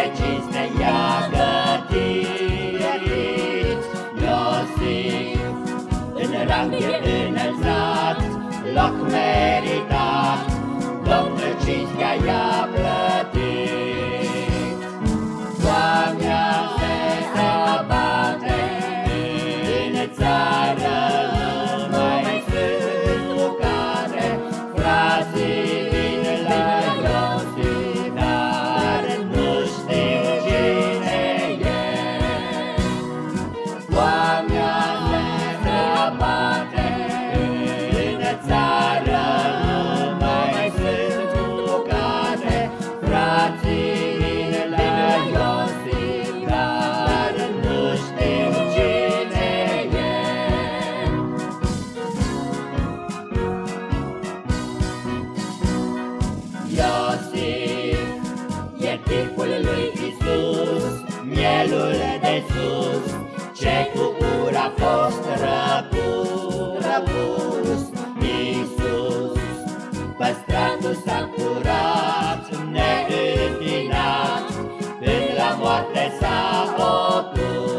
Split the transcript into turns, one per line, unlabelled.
loc de cinste i-a gătit. Doamne sus, ce cu gura fost răpus, răpus, Iisus, păstratul s-a curat, neîntinat, până la moarte s-a opus.